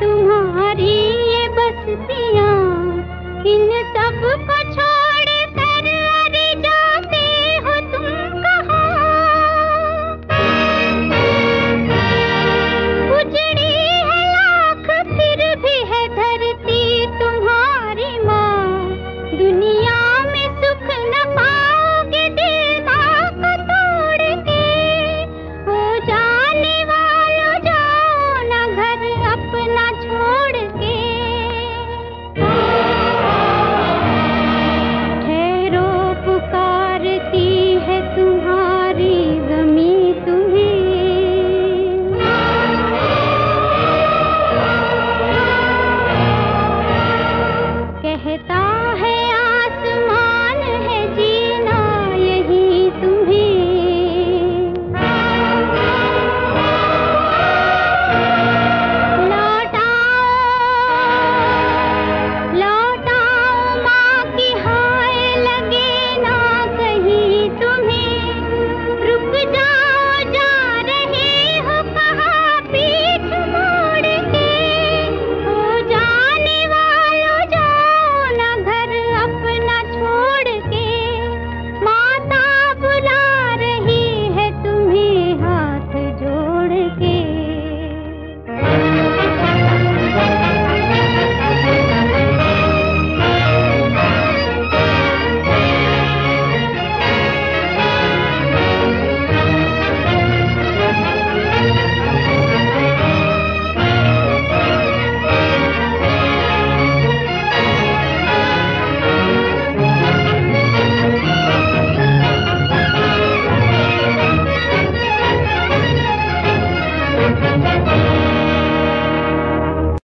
तुम्हारी ये बस्तियाँ किन